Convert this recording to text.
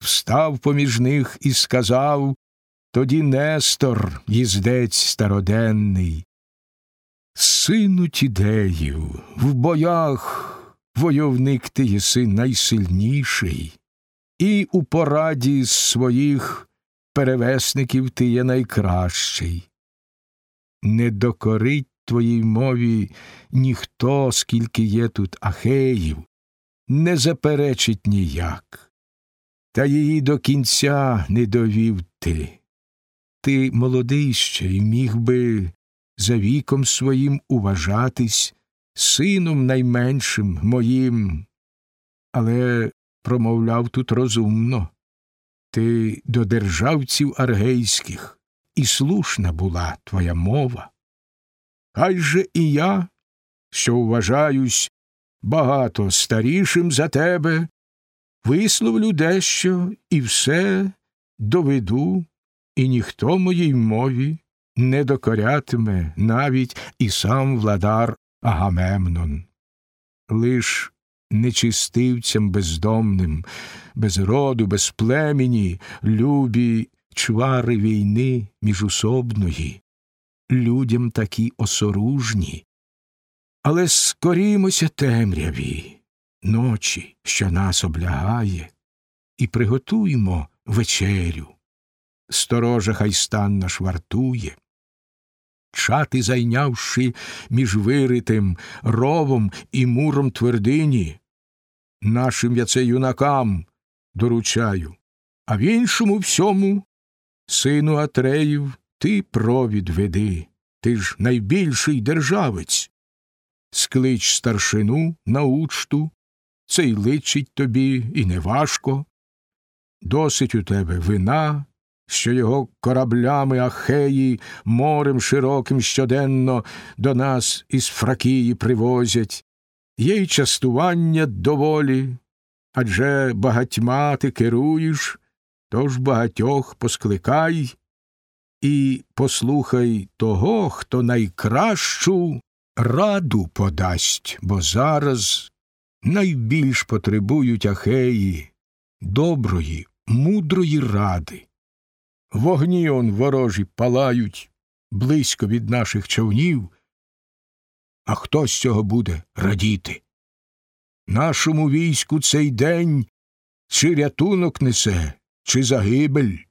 встав поміж них і сказав тоді Нестор, їздець староденний. Сину тідеїв, в боях войовник ти єси найсильніший, і у пораді своїх перевесників ти є найкращий. Не докорить твоїй мові ніхто, скільки є тут ахеїв, не заперечить ніяк, та її до кінця не довів ти. Ти молодий ще й міг би за віком своїм уважатись сином найменшим моїм, але промовляв тут розумно. Ти до державців аргейських, і слушна була твоя мова. Хай же і я, що вважаюсь багато старішим за тебе, висловлю дещо і все доведу, і ніхто моїй мові не докорятиме навіть і сам владар Агамемнон. Лиш нечистивцям бездомним, без роду, без племені, любі чвари війни міжусобної, людям такі осоружні. Але скорімося темряві, ночі, що нас облягає, і приготуємо вечерю. Сторожа хай стан наш вартує. Чати зайнявши між виритим ровом і муром твердині, нашим я це юнакам доручаю, а в іншому всьому, сину Атреїв, ти провід веди, ти ж найбільший державець. Склич старшину на учту, це й личить тобі і неважко. Досить у тебе вина, що його кораблями Ахеї морем широким щоденно до нас із Фракії привозять, є й частування доволі, адже багатьма ти керуєш, тож багатьох поскликай і послухай того, хто найкращу раду подасть, бо зараз найбільш потребують Ахеї доброї, мудрої ради. Вогні он ворожі палають близько від наших човнів, а хто з цього буде радіти? Нашому війську цей день чи рятунок несе, чи загибель.